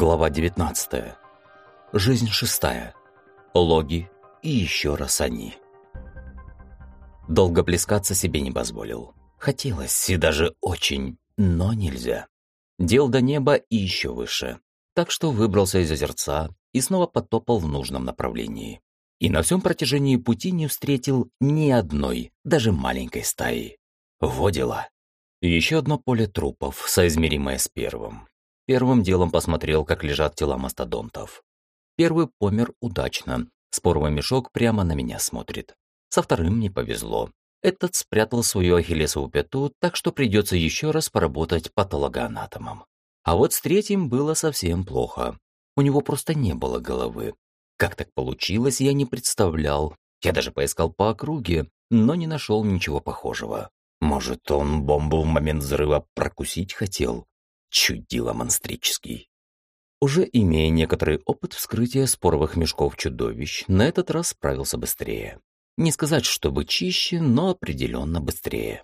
Глава 19. Жизнь шестая. Логи и еще раз они. Долго плескаться себе не позволил. Хотелось, и даже очень, но нельзя. Дел до неба и еще выше. Так что выбрался из озерца и снова потопал в нужном направлении. И на всем протяжении пути не встретил ни одной, даже маленькой стаи. Во. Еще одно поле трупов, соизмеримое с первым. Первым делом посмотрел, как лежат тела мастодонтов. Первый помер удачно. Споровый мешок прямо на меня смотрит. Со вторым не повезло. Этот спрятал свою ахиллесову пяту, так что придется еще раз поработать патологоанатомом. А вот с третьим было совсем плохо. У него просто не было головы. Как так получилось, я не представлял. Я даже поискал по округе, но не нашел ничего похожего. Может, он бомбу в момент взрыва прокусить хотел? Чудило монстрический. Уже имея некоторый опыт вскрытия споровых мешков чудовищ, на этот раз справился быстрее. Не сказать, чтобы чище, но определенно быстрее.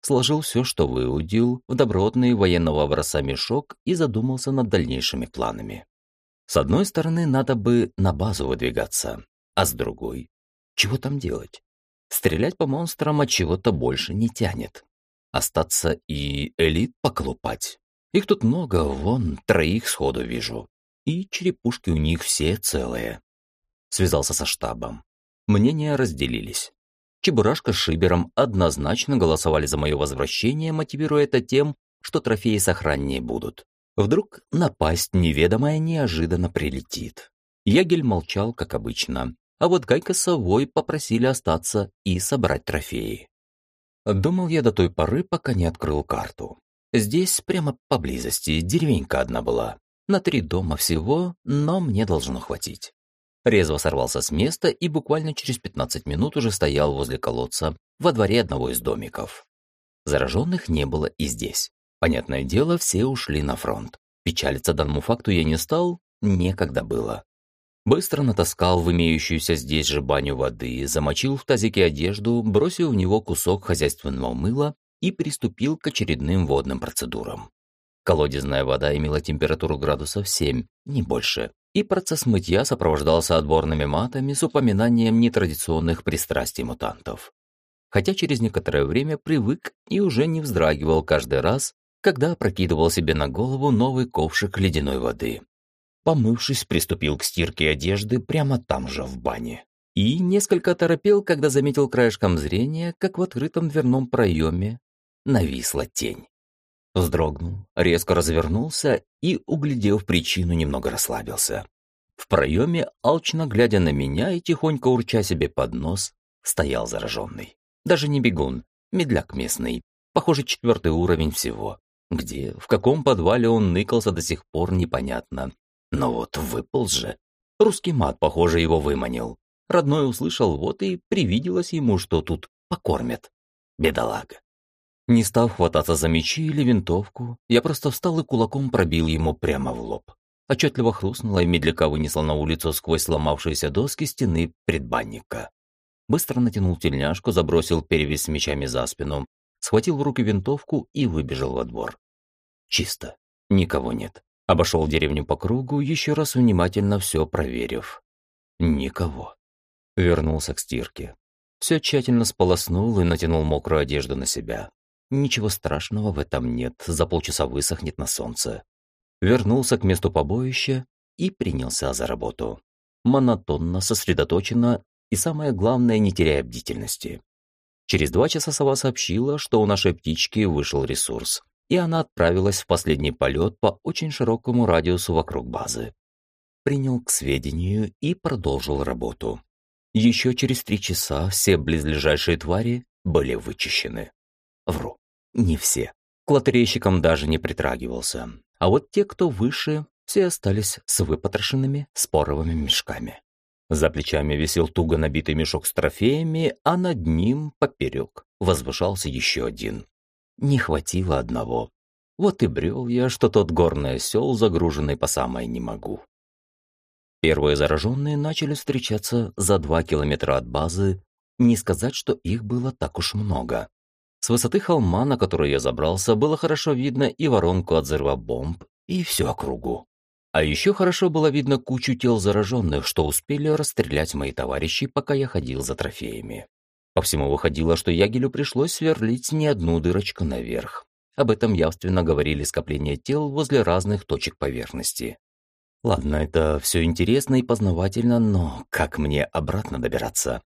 Сложил все, что выудил, в добротный военного образца мешок и задумался над дальнейшими планами. С одной стороны, надо бы на базу выдвигаться, а с другой — чего там делать? Стрелять по монстрам от чего-то больше не тянет. Остаться и элит поколупать. Их тут много, вон, троих сходу вижу. И черепушки у них все целые. Связался со штабом. Мнения разделились. Чебурашка с Шибером однозначно голосовали за мое возвращение, мотивируя это тем, что трофеи сохраннее будут. Вдруг напасть неведомая неожиданно прилетит. Ягель молчал, как обычно, а вот Гайка с Совой попросили остаться и собрать трофеи. Думал я до той поры, пока не открыл карту. Здесь, прямо поблизости, деревенька одна была. На три дома всего, но мне должно хватить. Резво сорвался с места и буквально через 15 минут уже стоял возле колодца во дворе одного из домиков. Зараженных не было и здесь. Понятное дело, все ушли на фронт. Печалиться данному факту я не стал, некогда было. Быстро натаскал в имеющуюся здесь же баню воды, замочил в тазике одежду, бросил в него кусок хозяйственного мыла и приступил к очередным водным процедурам. Колодезная вода имела температуру градусов 7, не больше, и процесс мытья сопровождался отборными матами с упоминанием нетрадиционных пристрастий мутантов. Хотя через некоторое время привык и уже не вздрагивал каждый раз, когда опрокидывал себе на голову новый ковшик ледяной воды. Помывшись, приступил к стирке одежды прямо там же, в бане. И несколько торопел, когда заметил краешком зрения, как в открытом дверном проеме нависла тень. Вздрогнул, резко развернулся и, углядев причину, немного расслабился. В проеме, алчно глядя на меня и тихонько урча себе под нос, стоял зараженный. Даже не бегун, медляк местный. Похоже, четвертый уровень всего. Где, в каком подвале он ныкался до сих пор, непонятно. Но вот выполз же. Русский мат, похоже, его выманил. Родной услышал, вот и привиделось ему, что тут покормят. Бедолага. Не став хвататься за мечи или винтовку, я просто встал и кулаком пробил ему прямо в лоб. Отчетливо хрустнуло и медляка вынесла на улицу сквозь сломавшиеся доски стены предбанника. Быстро натянул тельняшку, забросил перевес с мечами за спину, схватил в руки винтовку и выбежал во двор. Чисто. Никого нет. Обошел деревню по кругу, еще раз внимательно все проверив. Никого. Вернулся к стирке. Все тщательно сполоснул и натянул мокрую одежду на себя. Ничего страшного в этом нет, за полчаса высохнет на солнце. Вернулся к месту побоища и принялся за работу. Монотонно, сосредоточенно и, самое главное, не теряя бдительности. Через два часа сова сообщила, что у нашей птички вышел ресурс, и она отправилась в последний полет по очень широкому радиусу вокруг базы. Принял к сведению и продолжил работу. Еще через три часа все близлежащие твари были вычищены. Вру. Не все. К лотерейщикам даже не притрагивался. А вот те, кто выше, все остались с выпотрошенными споровыми мешками. За плечами висел туго набитый мешок с трофеями, а над ним, поперек, возвышался еще один. Не хватило одного. Вот и брел я, что тот горный осел, загруженный по самое не могу. Первые зараженные начали встречаться за два километра от базы, не сказать, что их было так уж много. С высоты холма, на который я забрался, было хорошо видно и воронку от взрыва бомб, и всю округу. А еще хорошо было видно кучу тел зараженных, что успели расстрелять мои товарищи, пока я ходил за трофеями. По всему выходило, что Ягелю пришлось сверлить не одну дырочку наверх. Об этом явственно говорили скопления тел возле разных точек поверхности. Ладно, это все интересно и познавательно, но как мне обратно добираться?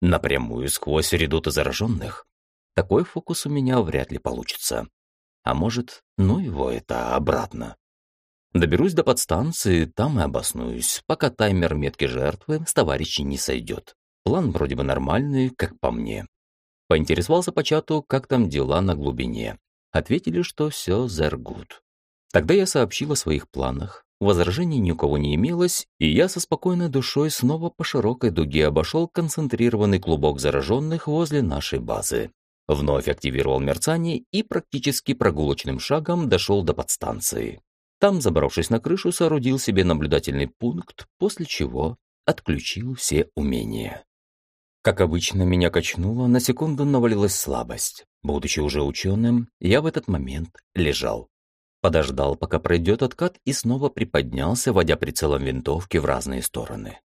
Напрямую сквозь редуты зараженных? Такой фокус у меня вряд ли получится. А может, ну его это обратно. Доберусь до подстанции, там и обоснуюсь, пока таймер метки жертвы с товарищей не сойдет. План вроде бы нормальный, как по мне. Поинтересовался по чату, как там дела на глубине. Ответили, что все зергут. Тогда я сообщил о своих планах. Возражений ни у кого не имелось, и я со спокойной душой снова по широкой дуге обошел концентрированный клубок зараженных возле нашей базы. Вновь активировал мерцание и практически прогулочным шагом дошел до подстанции. Там, забравшись на крышу, соорудил себе наблюдательный пункт, после чего отключил все умения. Как обычно, меня качнуло, на секунду навалилась слабость. Будучи уже ученым, я в этот момент лежал. Подождал, пока пройдет откат, и снова приподнялся, водя прицелом винтовки в разные стороны.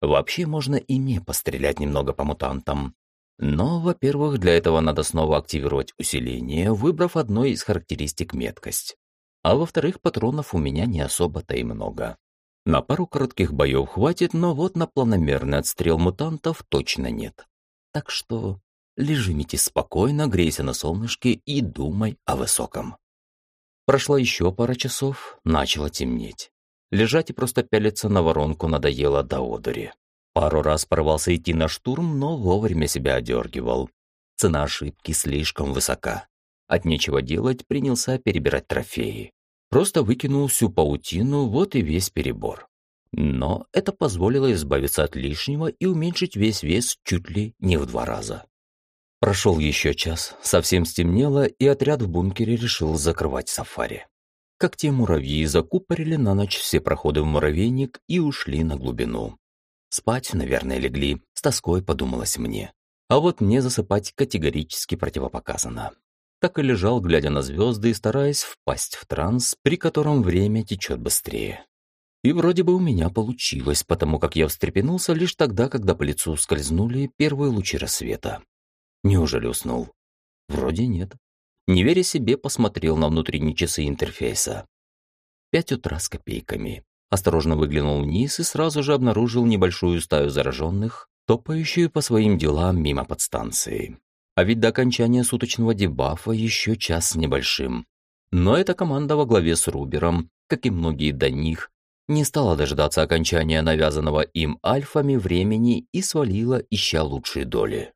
Вообще можно и не пострелять немного по мутантам. Но, во-первых, для этого надо снова активировать усиление, выбрав одной из характеристик меткость. А во-вторых, патронов у меня не особо-то и много. На пару коротких боев хватит, но вот на планомерный отстрел мутантов точно нет. Так что лежи, Мити, спокойно, грейся на солнышке и думай о высоком. Прошла еще пара часов, начало темнеть. Лежать и просто пялиться на воронку надоело до одури. Пару раз порвался идти на штурм, но вовремя себя одергивал. Цена ошибки слишком высока. От нечего делать принялся перебирать трофеи. Просто выкинул всю паутину, вот и весь перебор. Но это позволило избавиться от лишнего и уменьшить весь вес чуть ли не в два раза. Прошел еще час, совсем стемнело, и отряд в бункере решил закрывать сафари. Как те муравьи закупорили на ночь все проходы в муравейник и ушли на глубину. Спать, наверное, легли, с тоской подумалось мне. А вот мне засыпать категорически противопоказано так и лежал, глядя на звезды и стараясь впасть в транс, при котором время течет быстрее. И вроде бы у меня получилось, потому как я встрепенулся лишь тогда, когда по лицу скользнули первые лучи рассвета. Неужели уснул? Вроде нет. Не веря себе, посмотрел на внутренние часы интерфейса. Пять утра с копейками. Осторожно выглянул вниз и сразу же обнаружил небольшую стаю зараженных, топающую по своим делам мимо подстанции. А ведь до окончания суточного дебафа еще час с небольшим. Но эта команда во главе с Рубером, как и многие до них, не стала дождаться окончания навязанного им альфами времени и свалила, ища лучшие доли.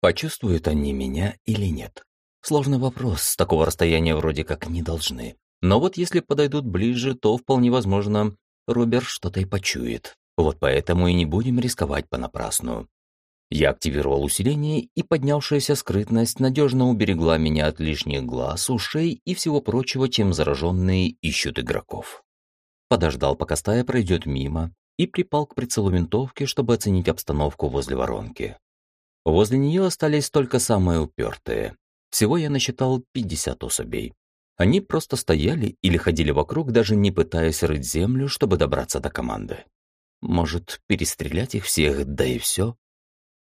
Почувствуют они меня или нет? Сложный вопрос, с такого расстояния вроде как не должны. Но вот если подойдут ближе, то вполне возможно, Рубер что-то и почует. Вот поэтому и не будем рисковать понапрасну. Я активировал усиление, и поднявшаяся скрытность надежно уберегла меня от лишних глаз, ушей и всего прочего, чем зараженные ищут игроков. Подождал, пока стая пройдет мимо, и припал к прицелу винтовки, чтобы оценить обстановку возле воронки. Возле нее остались только самые упертые. Всего я насчитал 50 особей. Они просто стояли или ходили вокруг, даже не пытаясь рыть землю, чтобы добраться до команды. Может, перестрелять их всех, да и все?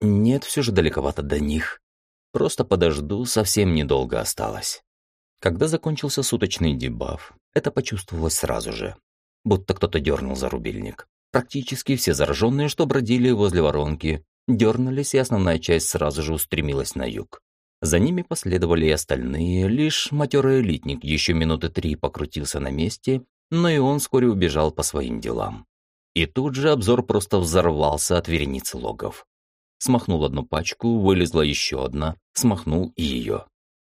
Нет, все же далековато до них. Просто подожду, совсем недолго осталось. Когда закончился суточный дебаф, это почувствовалось сразу же. Будто кто-то дернул за рубильник. Практически все зараженные, что бродили возле воронки, дернулись, и основная часть сразу же устремилась на юг. За ними последовали и остальные, лишь матерый элитник еще минуты три покрутился на месте, но и он вскоре убежал по своим делам. И тут же обзор просто взорвался от вереницы логов. Смахнул одну пачку, вылезла еще одна, смахнул и ее.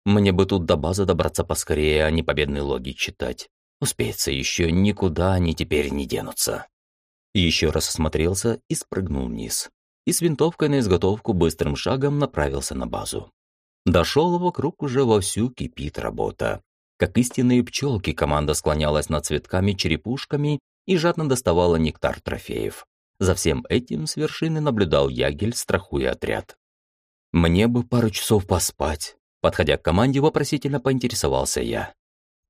Мне бы тут до базы добраться поскорее, а не победные логи читать. Успеется еще, никуда они теперь не денутся. Еще раз осмотрелся и спрыгнул вниз. И с винтовкой на изготовку быстрым шагом направился на базу. Дошел, вокруг уже вовсю кипит работа. Как истинные пчелки, команда склонялась над цветками-черепушками и жадно доставала нектар трофеев. За всем этим с вершины наблюдал Ягель, страхуя отряд. «Мне бы пару часов поспать», — подходя к команде, вопросительно поинтересовался я.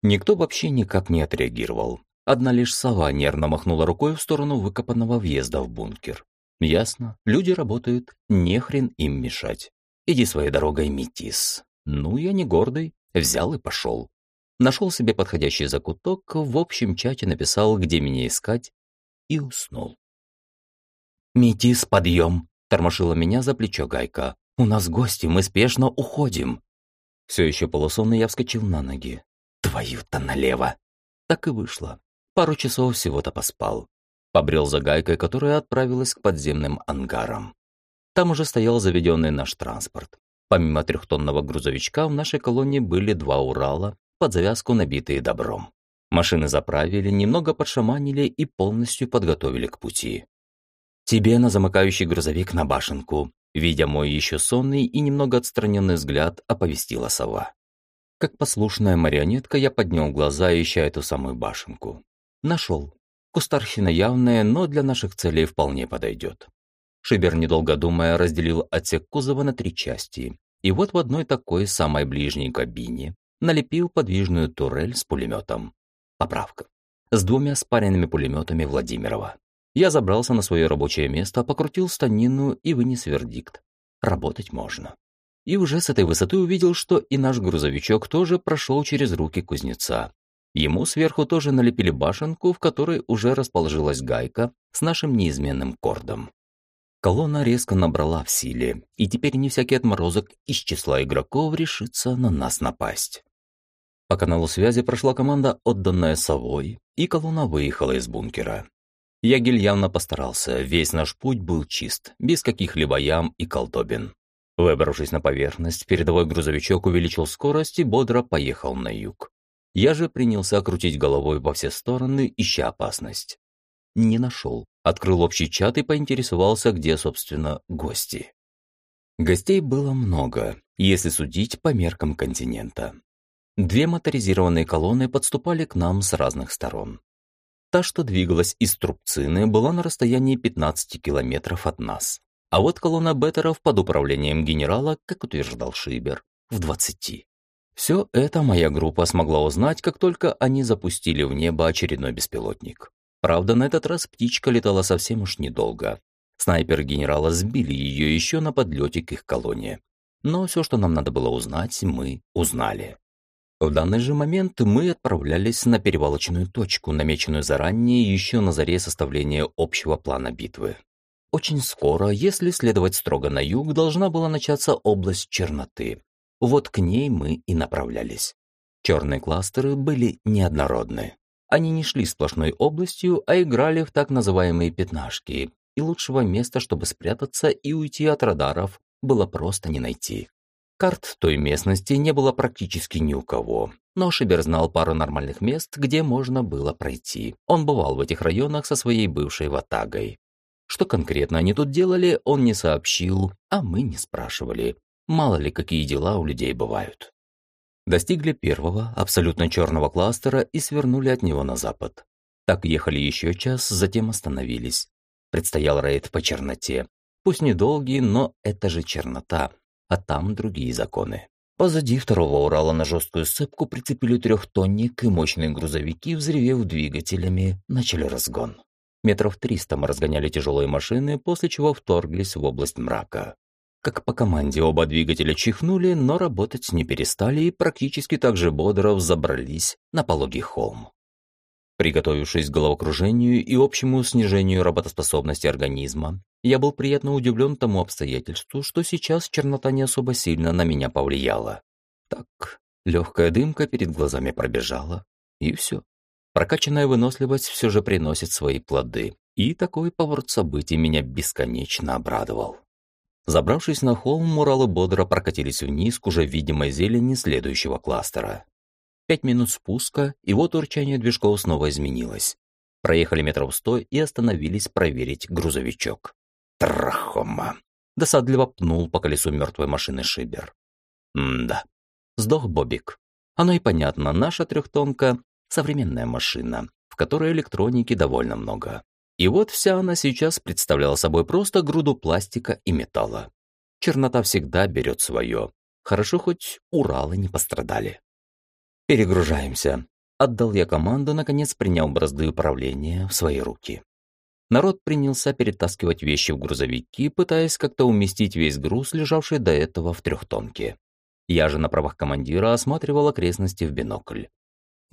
Никто вообще никак не отреагировал. Одна лишь сова нервно махнула рукой в сторону выкопанного въезда в бункер. Ясно, люди работают, не хрен им мешать. Иди своей дорогой, метис. Ну, я не гордый, взял и пошел. Нашел себе подходящий закуток, в общем чате написал, где меня искать, и уснул. «Метис, подъем!» – тормошила меня за плечо Гайка. «У нас гости, мы спешно уходим!» Все еще полусонный я вскочил на ноги. «Твою-то налево!» Так и вышло. Пару часов всего-то поспал. Побрел за Гайкой, которая отправилась к подземным ангарам. Там уже стоял заведенный наш транспорт. Помимо трехтонного грузовичка в нашей колонии были два Урала, под завязку набитые добром. Машины заправили, немного подшаманили и полностью подготовили к пути. «Тебе на замыкающий грузовик на башенку», видя мой еще сонный и немного отстраненный взгляд, оповестила сова. Как послушная марионетка, я поднял глаза, ища эту самую башенку. Нашел. Кустарщина явная, но для наших целей вполне подойдет. Шибер, недолго думая, разделил отсек кузова на три части. И вот в одной такой самой ближней кабине налепил подвижную турель с пулеметом. Поправка. С двумя спаренными пулеметами Владимирова. Я забрался на свое рабочее место, покрутил станину и вынес вердикт. Работать можно. И уже с этой высоты увидел, что и наш грузовичок тоже прошел через руки кузнеца. Ему сверху тоже налепили башенку, в которой уже расположилась гайка с нашим неизменным кордом. Колонна резко набрала в силе, и теперь не всякий отморозок из числа игроков решится на нас напасть. По каналу связи прошла команда, отданная совой, и колонна выехала из бункера. Ягель явно постарался, весь наш путь был чист, без каких-либо ям и колдобин. Выбравшись на поверхность, передовой грузовичок увеличил скорость и бодро поехал на юг. Я же принялся крутить головой во все стороны, ища опасность. Не нашел. Открыл общий чат и поинтересовался, где, собственно, гости. Гостей было много, если судить по меркам континента. Две моторизированные колонны подступали к нам с разных сторон. Та, что двигалась из Трубцины, была на расстоянии 15 километров от нас. А вот колонна беттеров под управлением генерала, как утверждал Шибер, в 20. Все это моя группа смогла узнать, как только они запустили в небо очередной беспилотник. Правда, на этот раз птичка летала совсем уж недолго. Снайпер генерала сбили ее еще на подлете к их колонне. Но все, что нам надо было узнать, мы узнали. В данный же момент мы отправлялись на перевалочную точку, намеченную заранее еще на заре составления общего плана битвы. Очень скоро, если следовать строго на юг, должна была начаться область черноты. Вот к ней мы и направлялись. Черные кластеры были неоднородны. Они не шли сплошной областью, а играли в так называемые пятнашки, и лучшего места, чтобы спрятаться и уйти от радаров, было просто не найти. Карт той местности не было практически ни у кого, но Шибер знал пару нормальных мест, где можно было пройти. Он бывал в этих районах со своей бывшей ватагой. Что конкретно они тут делали, он не сообщил, а мы не спрашивали. Мало ли, какие дела у людей бывают. Достигли первого, абсолютно черного кластера и свернули от него на запад. Так ехали еще час, затем остановились. Предстоял рейд по черноте. Пусть недолгий, но это же чернота, а там другие законы. Позади второго Урала на жесткую сцепку прицепили трехтонник и мощные грузовики, взревев двигателями, начали разгон. Метров триста мы разгоняли тяжелые машины, после чего вторглись в область мрака. Как по команде оба двигателя чихнули, но работать не перестали и практически так же бодро взобрались на пологий холм. Приготовившись к головокружению и общему снижению работоспособности организма, я был приятно удивлен тому обстоятельству, что сейчас чернота не особо сильно на меня повлияла. Так, легкая дымка перед глазами пробежала, и все. Прокачанная выносливость все же приносит свои плоды, и такой поворот событий меня бесконечно обрадовал. Забравшись на холм, муралы бодро прокатились вниз к уже видимой зелени следующего кластера. Пять минут спуска, и вот урчание движков снова изменилось. Проехали метров сто и остановились проверить грузовичок. Трахома! Досадливо пнул по колесу мертвой машины Шибер. М-да. Сдох Бобик. Оно и понятно, наша трехтонка — современная машина, в которой электроники довольно много. И вот вся она сейчас представляла собой просто груду пластика и металла. Чернота всегда берет свое. Хорошо, хоть Уралы не пострадали. «Перегружаемся», Отдал я команду, наконец принял бразды управления в свои руки. Народ принялся перетаскивать вещи в грузовики, пытаясь как-то уместить весь груз, лежавший до этого в трехтонке. Я же на правах командира осматривал окрестности в бинокль.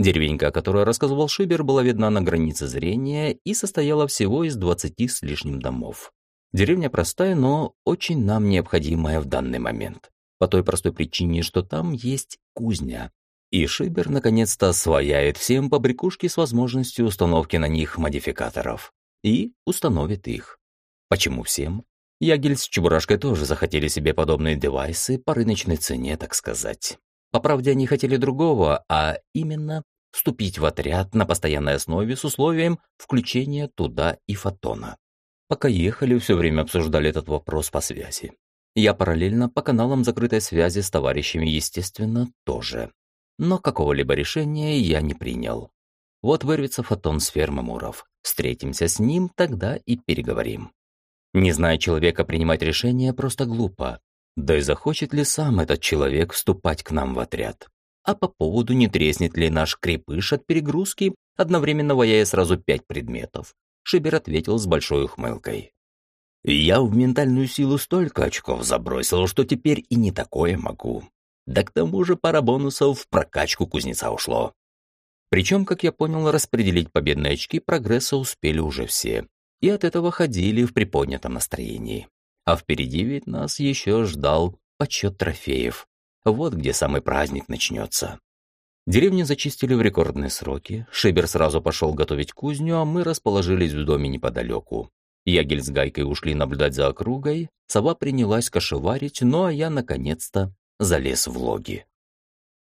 Деревенька, о которой рассказывал Шибер, была видна на границе зрения и состояла всего из двадцати с лишним домов. Деревня простая, но очень нам необходимая в данный момент. По той простой причине, что там есть кузня. И Шибер наконец-то освояет всем побрякушки с возможностью установки на них модификаторов и установит их. Почему всем? Ягель с Чебурашкой тоже захотели себе подобные девайсы по рыночной цене, так сказать. По правде, они хотели другого, а именно вступить в отряд на постоянной основе с условием включения туда и фотона. Пока ехали, все время обсуждали этот вопрос по связи. Я параллельно по каналам закрытой связи с товарищами, естественно, тоже. Но какого-либо решения я не принял. Вот вырвется фотон с фермы Муров. Встретимся с ним, тогда и переговорим. Не зная человека, принимать решения просто глупо. Да и захочет ли сам этот человек вступать к нам в отряд? А по поводу, не треснет ли наш крепыш от перегрузки, одновременно ваяя сразу пять предметов, Шибер ответил с большой ухмылкой. «Я в ментальную силу столько очков забросил, что теперь и не такое могу. Да к тому же пара бонусов в прокачку кузнеца ушло. Причем, как я понял, распределить победные очки прогресса успели уже все. И от этого ходили в приподнятом настроении. А впереди ведь нас еще ждал подсчет трофеев. Вот где самый праздник начнется. Деревню зачистили в рекордные сроки. Шибер сразу пошел готовить кузню, а мы расположились в доме неподалеку. Ягель с Гайкой ушли наблюдать за округой, сова принялась кошеварить, ну а я, наконец-то, залез в логи.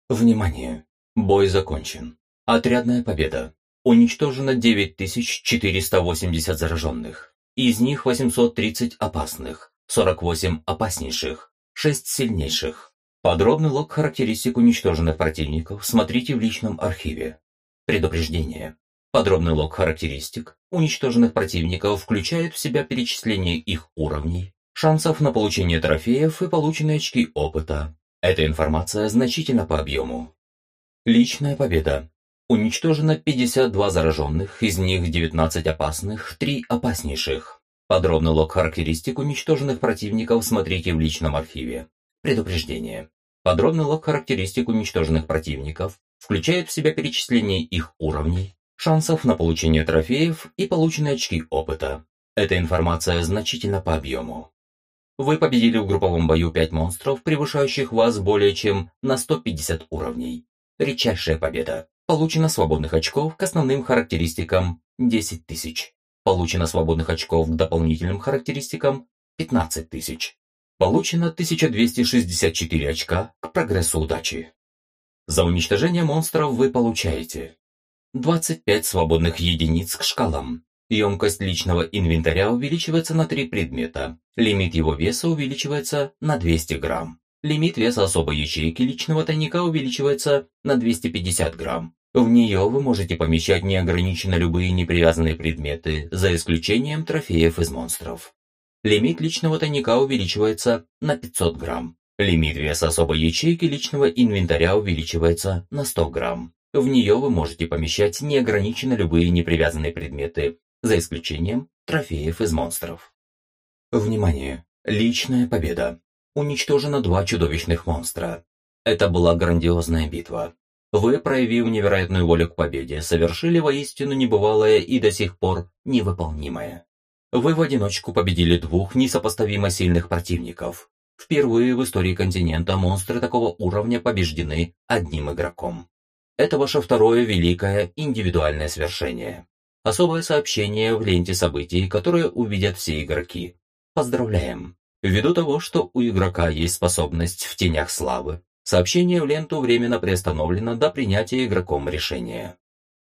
Внимание! Бой закончен. Отрядная победа. Уничтожено 9480 зараженных. Из них 830 опасных, 48 опаснейших, 6 сильнейших. Подробный лог характеристик уничтоженных противников смотрите в личном архиве. Предупреждение. Подробный лог характеристик уничтоженных противников включает в себя перечисление их уровней, шансов на получение трофеев и полученные очки опыта. Эта информация значительна по объему. Личная победа. Уничтожено 52 зараженных, из них 19 опасных, 3 опаснейших. Подробный лог характеристик уничтоженных противников смотрите в личном архиве. Предупреждение. Подробный лог характеристик уничтоженных противников включает в себя перечисление их уровней, шансов на получение трофеев и полученные очки опыта. Эта информация значительна по объему. Вы победили в групповом бою 5 монстров, превышающих вас более чем на 150 уровней. Редчайшая победа. Получено свободных очков к основным характеристикам 10 тысяч. Получено свободных очков к дополнительным характеристикам 15 тысяч. Получено 1264 очка к прогрессу удачи. За уничтожение монстров вы получаете 25 свободных единиц к шкалам. Емкость личного инвентаря увеличивается на 3 предмета. Лимит его веса увеличивается на 200 грамм. Лимит веса особой ячейки личного тайника увеличивается на 250 грамм. В нее вы можете помещать неограниченно любые непривязанные предметы, за исключением трофеев из монстров. Лимит личного тайника увеличивается на 500 грамм. Лимит веса особой ячейки личного инвентаря увеличивается на 100 грамм. В нее вы можете помещать неограниченно любые непривязанные предметы, за исключением трофеев из монстров. Внимание! Личная победа. Уничтожено два чудовищных монстра. Это была грандиозная битва. Вы, проявив невероятную волю к победе, совершили воистину небывалое и до сих пор невыполнимое. Вы в одиночку победили двух несопоставимо сильных противников. Впервые в истории континента монстры такого уровня побеждены одним игроком. Это ваше второе великое индивидуальное свершение. Особое сообщение в ленте событий, которые увидят все игроки. Поздравляем! Ввиду того, что у игрока есть способность в тенях славы, Сообщение в ленту временно приостановлено до принятия игроком решения.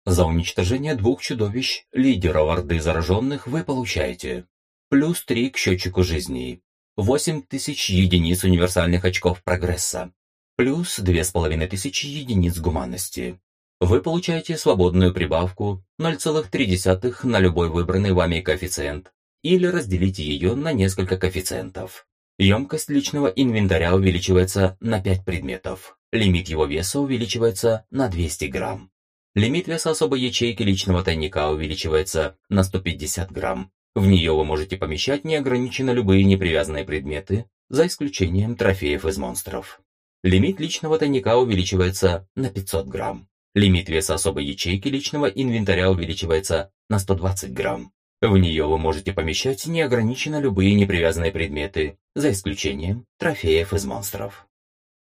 За уничтожение двух чудовищ, лидеров Орды зараженных, вы получаете плюс 3 к счетчику жизней, 8000 единиц универсальных очков прогресса, плюс 2500 единиц гуманности. Вы получаете свободную прибавку 0,3 на любой выбранный вами коэффициент или разделите ее на несколько коэффициентов. Емкость личного инвентаря увеличивается на 5 предметов. Лимит его веса увеличивается на 200 грамм. Лимит веса особой ячейки личного тайника увеличивается на 150 грамм. В нее вы можете помещать неограниченно любые непривязанные предметы, за исключением трофеев из монстров. Лимит личного тайника увеличивается на 500 грамм. Лимит веса особой ячейки личного инвентаря увеличивается на 120 грамм. В нее вы можете помещать неограниченно любые непривязанные предметы, за исключением трофеев из монстров.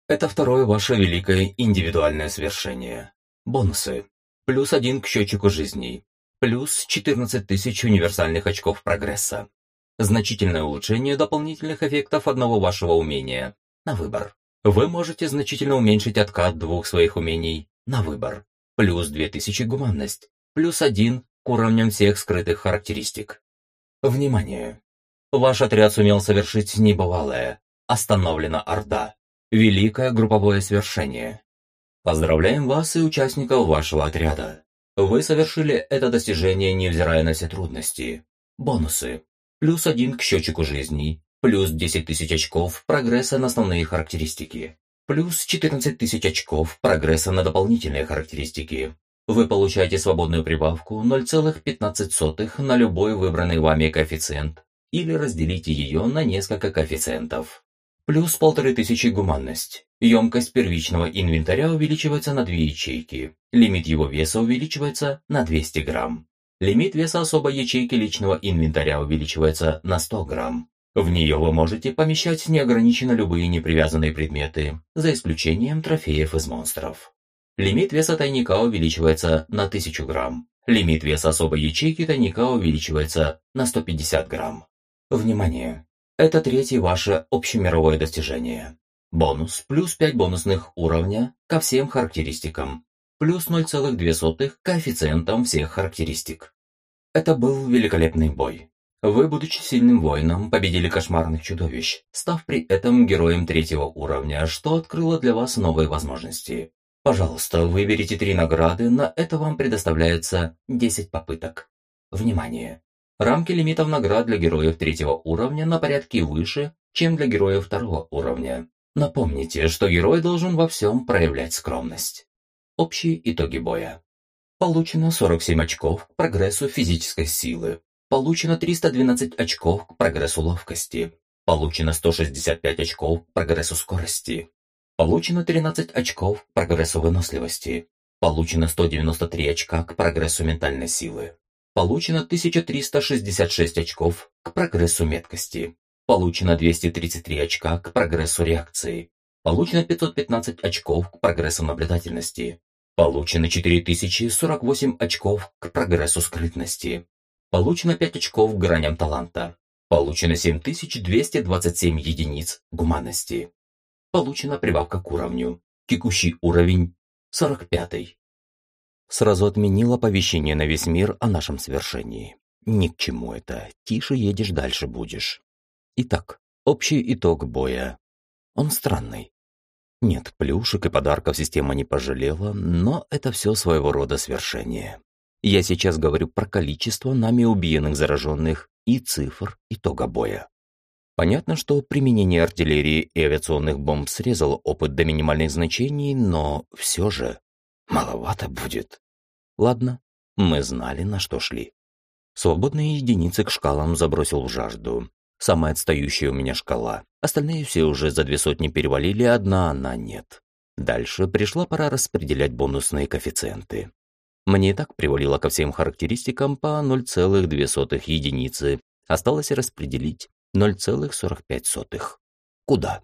Это второе ваше великое индивидуальное свершение. Бонусы. Плюс один к счетчику жизней. Плюс 14 тысяч универсальных очков прогресса. Значительное улучшение дополнительных эффектов одного вашего умения. На выбор. Вы можете значительно уменьшить откат двух своих умений. На выбор. Плюс 2000 гуманность. Плюс один к уровням всех скрытых характеристик. Внимание! Ваш отряд сумел совершить небывалое. Остановлена Орда. Великое групповое свершение. Поздравляем вас и участников вашего отряда. Вы совершили это достижение, невзирая на все трудности. Бонусы. Плюс один к счетчику жизней. Плюс 10 тысяч очков прогресса на основные характеристики. Плюс 14 тысяч очков прогресса на дополнительные характеристики. Вы получаете свободную прибавку 0,15 на любой выбранный вами коэффициент или разделите ее на несколько коэффициентов. Плюс полторы тысячи гуманность. Емкость первичного инвентаря увеличивается на 2 ячейки. Лимит его веса увеличивается на 200 грамм. Лимит веса особой ячейки личного инвентаря увеличивается на 100 грамм. В нее вы можете помещать неограниченно любые непривязанные предметы, за исключением трофеев из монстров. Лимит веса тайника увеличивается на 1000 грамм. Лимит веса особой ячейки тайника увеличивается на 150 грамм. Внимание! Это третье ваше общемировое достижение. Бонус плюс 5 бонусных уровня ко всем характеристикам, плюс 0,2 коэффициентам всех характеристик. Это был великолепный бой. Вы, будучи сильным воином, победили кошмарных чудовищ, став при этом героем третьего уровня, что открыло для вас новые возможности. Пожалуйста, выберите три награды, на это вам предоставляется 10 попыток. Внимание! Рамки лимитов наград для героев третьего уровня на порядке выше, чем для героев второго уровня. Напомните, что герой должен во всем проявлять скромность. Общие итоги боя. Получено 47 очков к прогрессу физической силы. Получено 312 очков к прогрессу ловкости. Получено 165 очков к прогрессу скорости. Получено 13 очков к прогрессу выносливости. Получено 193 очка к прогрессу ментальной силы. Получено 1366 очков к прогрессу меткости. Получено 233 очка к прогрессу реакции. Получено 515 очков к прогрессу наблюдательности. Получено 4048 очков к прогрессу скрытности. Получено 5 очков к граням таланта. Получено 7227 единиц гуманности. Получена прибавка к уровню. Текущий уровень 45. Сразу отменил оповещение на весь мир о нашем свершении. Ни к чему это. Тише едешь, дальше будешь. Итак, общий итог боя. Он странный. Нет, плюшек и подарков система не пожалела, но это все своего рода свершение. Я сейчас говорю про количество нами убиенных зараженных и цифр итога боя. Понятно, что применение артиллерии и авиационных бомб срезало опыт до минимальных значений, но все же Маловато будет. Ладно, мы знали, на что шли. Свободные единицы к шкалам забросил в жажду. Самая отстающая у меня шкала. Остальные все уже за две сотни перевалили, одна она нет. Дальше пришла пора распределять бонусные коэффициенты. Мне и так привалило ко всем характеристикам по 0,2 единицы. Осталось распределить 0,45. Куда?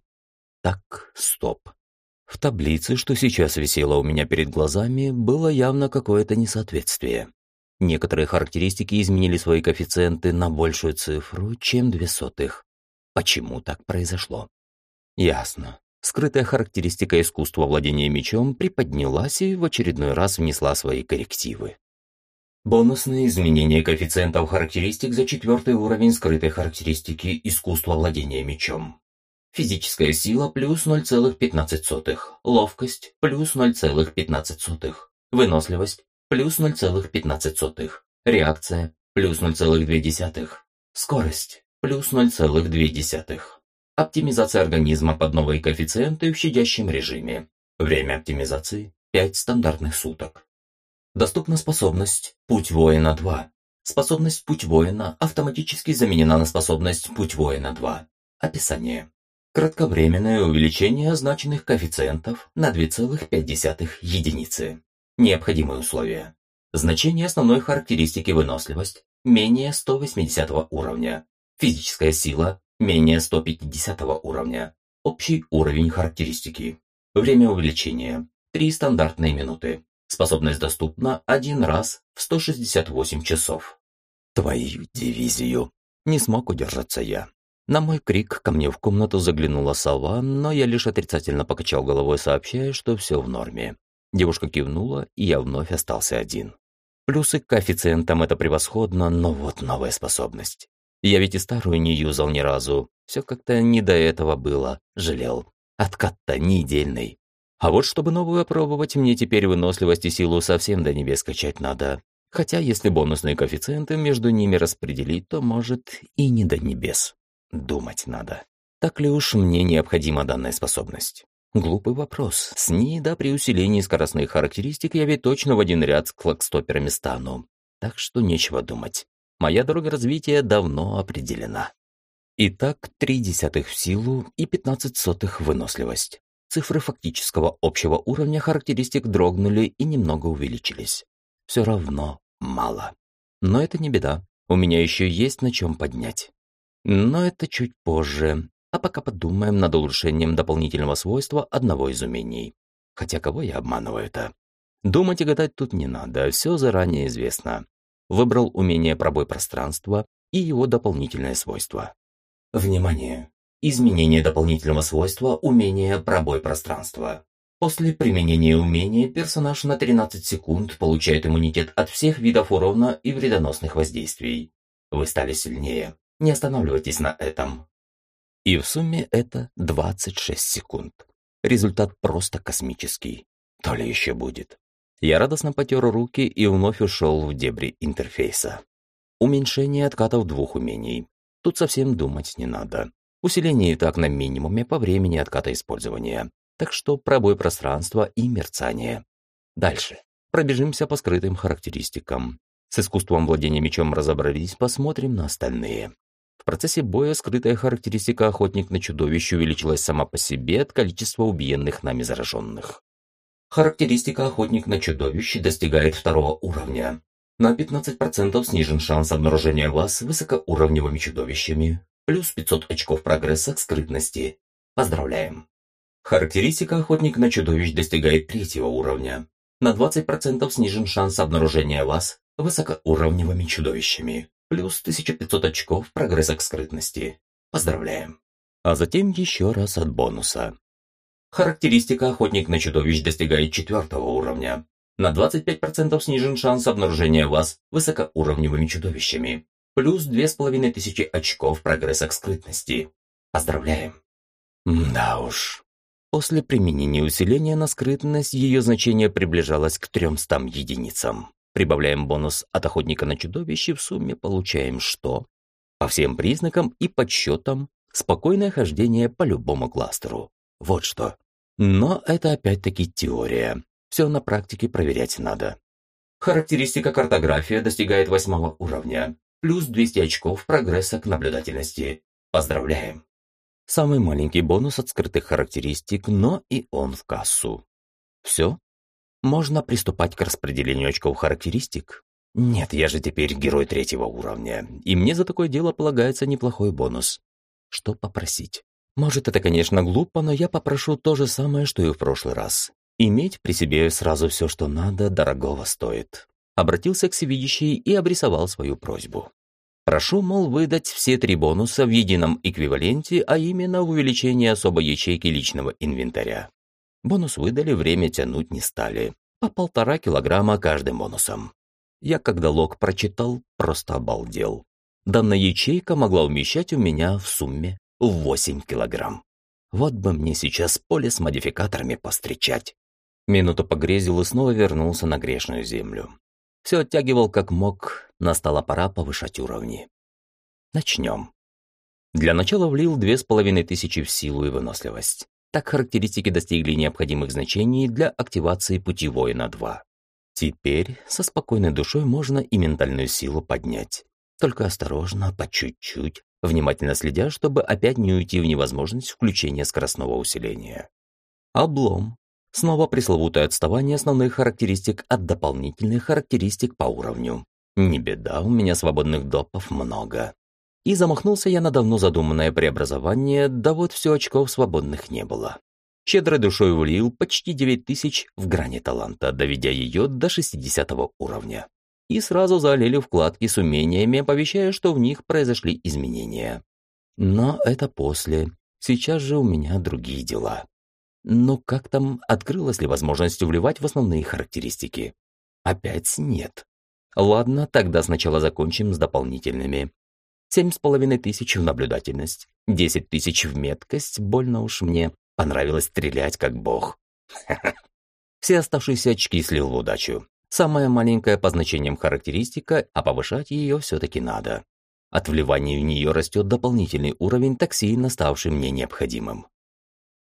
Так, стоп. В таблице, что сейчас висела у меня перед глазами, было явно какое-то несоответствие. Некоторые характеристики изменили свои коэффициенты на большую цифру, чем две сотых. Почему так произошло? Ясно. Скрытая характеристика искусства владения мечом приподнялась и в очередной раз внесла свои коррективы. Бонусные изменения коэффициентов характеристик за четвертый уровень скрытой характеристики искусства владения мечом. Физическая сила плюс 0,15. Ловкость плюс 0,15. Выносливость плюс 0,15. Реакция плюс 0,2. Скорость плюс 0,2. Оптимизация организма под новые коэффициенты в щадящем режиме. Время оптимизации 5 стандартных суток. Доступна способность «Путь воина 2». Способность «Путь воина» автоматически заменена на способность «Путь воина 2». Описание. Кратковременное увеличение означенных коэффициентов на 2,5 единицы. Необходимые условия. Значение основной характеристики выносливость менее 180 уровня. Физическая сила менее 150 уровня. Общий уровень характеристики. Время увеличения 3 стандартные минуты. Способность доступна один раз в 168 часов. Твою дивизию. Не смог удержаться я. На мой крик ко мне в комнату заглянула сова, но я лишь отрицательно покачал головой, сообщая, что все в норме. Девушка кивнула, и я вновь остался один. Плюсы к коэффициентам это превосходно, но вот новая способность. Я ведь и старую не юзал ни разу. Все как-то не до этого было. Жалел. Откат-то недельный. А вот чтобы новую опробовать, мне теперь выносливость и силу совсем до небес качать надо. Хотя если бонусные коэффициенты между ними распределить, то может и не до небес. Думать надо. Так ли уж мне необходима данная способность? Глупый вопрос. С ней, да, при усилении скоростных характеристик я ведь точно в один ряд с клокстоперами стану. Так что нечего думать. Моя дорога развития давно определена. Итак, три десятых в силу и пятнадцать сотых в выносливость. Цифры фактического общего уровня характеристик дрогнули и немного увеличились. Все равно мало. Но это не беда. У меня еще есть на чем поднять. Но это чуть позже. А пока подумаем над улучшением дополнительного свойства одного из умений. Хотя кого я обманываю-то? Думать и гадать тут не надо, все заранее известно. Выбрал умение пробой пространства и его дополнительное свойство. Внимание! Изменение дополнительного свойства умения «Пробой пространства». После применения умения персонаж на 13 секунд получает иммунитет от всех видов урона и вредоносных воздействий. Вы стали сильнее. Не останавливайтесь на этом. И в сумме это 26 секунд. Результат просто космический. То ли еще будет. Я радостно потер руки и вновь ушел в дебри интерфейса. Уменьшение откатов двух умений. Тут совсем думать не надо. Усиление и так на минимуме по времени отката использования. Так что пробой пространства и мерцание. Дальше. Пробежимся по скрытым характеристикам. С искусством владения мечом разобрались, посмотрим на остальные. В процессе боя скрытая характеристика охотник на чудовище увеличилась сама по себе от количества убиенных нами зараженных. Характеристика охотник на чудовище достигает второго уровня. На 15% снижен шанс обнаружения вас высокоуровневыми чудовищами, Плюс 500 очков прогресса к скрытности. Поздравляем. Характеристика охотник на чудовищ достигает третьего уровня. На 20% снижен шанс обнаружения вас высокоуровневыми чудовищами. Плюс 1500 очков прогресса к скрытности. Поздравляем. А затем еще раз от бонуса. Характеристика охотник на чудовищ достигает четвертого уровня. На 25% снижен шанс обнаружения вас высокоуровневыми чудовищами плюс две с половиной тысячи очков прогресса к скрытности. Поздравляем. Да уж. После применения усиления на скрытность ее значение приближалось к 300 единицам. Прибавляем бонус от охотника на чудовище, в сумме получаем что? По всем признакам и подсчетам спокойное хождение по любому кластеру. Вот что. Но это опять-таки теория. Все на практике проверять надо. Характеристика картография достигает восьмого уровня плюс 200 очков прогресса к наблюдательности. Поздравляем! Самый маленький бонус от скрытых характеристик, но и он в кассу. Все? Можно приступать к распределению очков характеристик? Нет, я же теперь герой третьего уровня, и мне за такое дело полагается неплохой бонус. Что попросить? Может, это, конечно, глупо, но я попрошу то же самое, что и в прошлый раз. Иметь при себе сразу все, что надо, дорогого стоит обратился к всевидящей и обрисовал свою просьбу. Прошу, мол, выдать все три бонуса в едином эквиваленте, а именно в увеличении особой ячейки личного инвентаря. Бонус выдали, время тянуть не стали. По полтора килограмма каждым бонусом. Я, когда лог прочитал, просто обалдел. Данная ячейка могла умещать у меня в сумме 8 килограмм. Вот бы мне сейчас поле с модификаторами постречать. Минуту погрезил и снова вернулся на грешную землю. Все оттягивал как мог, настала пора повышать уровни. Начнем. Для начала влил две с половиной тысячи в силу и выносливость. Так характеристики достигли необходимых значений для активации пути воина 2. Теперь со спокойной душой можно и ментальную силу поднять. Только осторожно, по чуть-чуть, внимательно следя, чтобы опять не уйти в невозможность включения скоростного усиления. Облом. Снова пресловутое отставание основных характеристик от дополнительных характеристик по уровню. Не беда, у меня свободных допов много. И замахнулся я на давно задуманное преобразование, да вот все очков свободных не было. Щедрой душой влил почти 9 тысяч в грани таланта, доведя ее до 60 уровня. И сразу залили вкладки с умениями, оповещая, что в них произошли изменения. Но это после. Сейчас же у меня другие дела. Но как там, открылась ли возможность вливать в основные характеристики? Опять нет. Ладно, тогда сначала закончим с дополнительными. Семь с половиной тысяч в наблюдательность, десять тысяч в меткость, больно уж мне. Понравилось стрелять, как бог. Все оставшиеся очки слил в удачу. Самая маленькая по значениям характеристика, а повышать ее все-таки надо. От вливания в нее растет дополнительный уровень, так сильно ставший мне необходимым.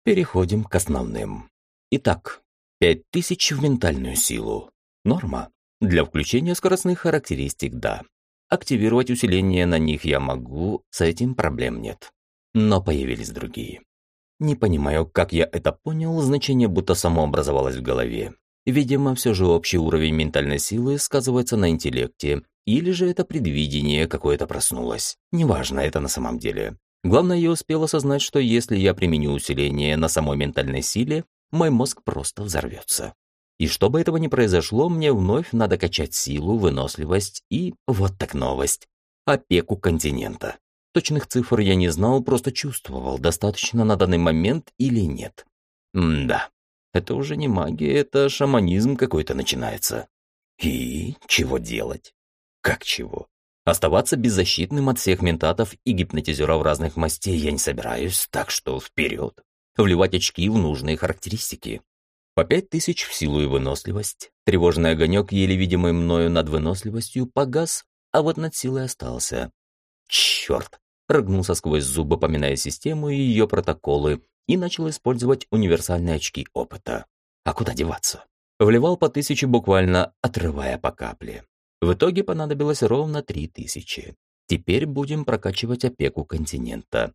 Переходим к основным. Итак, 5000 в ментальную силу. Норма. Для включения скоростных характеристик – да. Активировать усиление на них я могу, с этим проблем нет. Но появились другие. Не понимаю, как я это понял, значение будто само образовалось в голове. Видимо, все же общий уровень ментальной силы сказывается на интеллекте, или же это предвидение какое-то проснулось. Неважно это на самом деле. Главное, я успел осознать, что если я применю усиление на самой ментальной силе, мой мозг просто взорвется. И чтобы этого не произошло, мне вновь надо качать силу, выносливость и, вот так новость, опеку континента. Точных цифр я не знал, просто чувствовал, достаточно на данный момент или нет. М да, это уже не магия, это шаманизм какой-то начинается. И чего делать? Как чего? Оставаться беззащитным от всех ментатов и гипнотизеров разных мастей я не собираюсь, так что вперед. Вливать очки в нужные характеристики. По пять тысяч в силу и выносливость. Тревожный огонек, еле видимый мною над выносливостью, погас, а вот над силой остался. Черт! Рыгнулся сквозь зубы, поминая систему и ее протоколы, и начал использовать универсальные очки опыта. А куда деваться? Вливал по тысяче буквально, отрывая по капле. В итоге понадобилось ровно три тысячи. Теперь будем прокачивать опеку континента.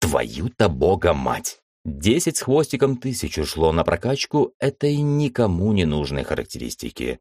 Твою-то бога мать! Десять с хвостиком тысяч ушло на прокачку этой никому не нужной характеристики.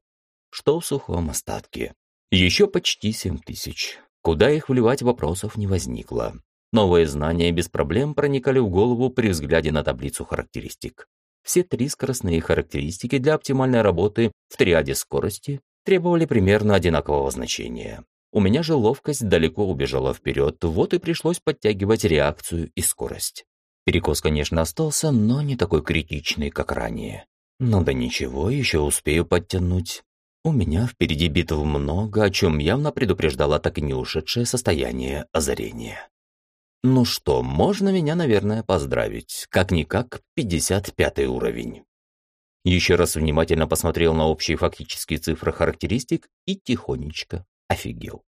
Что в сухом остатке? Еще почти семь тысяч. Куда их вливать, вопросов не возникло. Новые знания без проблем проникали в голову при взгляде на таблицу характеристик. Все три скоростные характеристики для оптимальной работы в триаде скорости требовали примерно одинакового значения. У меня же ловкость далеко убежала вперед, вот и пришлось подтягивать реакцию и скорость. Перекос, конечно, остался, но не такой критичный, как ранее. Ну да ничего, еще успею подтянуть. У меня впереди битв много, о чем явно предупреждало так и не ушедшее состояние озарения. Ну что, можно меня, наверное, поздравить. Как-никак, 55 уровень. Еще раз внимательно посмотрел на общие фактические цифры характеристик и тихонечко офигел.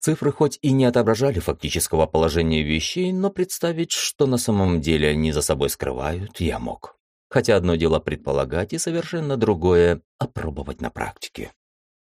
Цифры хоть и не отображали фактического положения вещей, но представить, что на самом деле они за собой скрывают, я мог. Хотя одно дело предполагать и совершенно другое – опробовать на практике.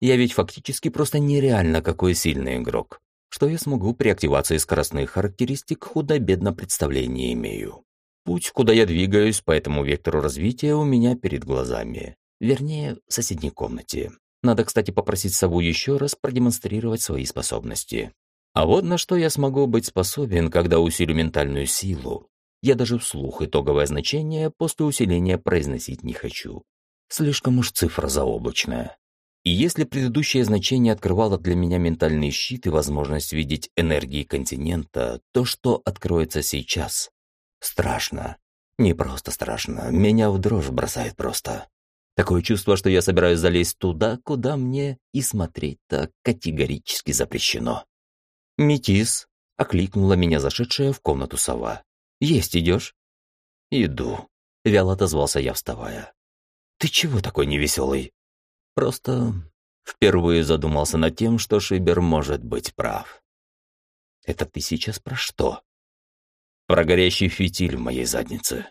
Я ведь фактически просто нереально какой сильный игрок. Что я смогу при активации скоростных характеристик худо-бедно представление имею. Путь, куда я двигаюсь по этому вектору развития, у меня перед глазами. Вернее, в соседней комнате. Надо, кстати, попросить сову еще раз продемонстрировать свои способности. А вот на что я смогу быть способен, когда усилю ментальную силу. Я даже вслух итоговое значение после усиления произносить не хочу. Слишком уж цифра заоблачная. И если предыдущее значение открывало для меня ментальный щит и возможность видеть энергии континента, то что откроется сейчас? Страшно. Не просто страшно, меня в дрожь бросает просто. Такое чувство, что я собираюсь залезть туда, куда мне и смотреть-то категорически запрещено. «Метис», — окликнула меня зашедшая в комнату сова. «Есть идешь?» «Иду», — вяло отозвался я, вставая. «Ты чего такой невеселый?» Просто впервые задумался над тем, что Шибер может быть прав. Это ты сейчас про что? Про горящий фитиль в моей заднице.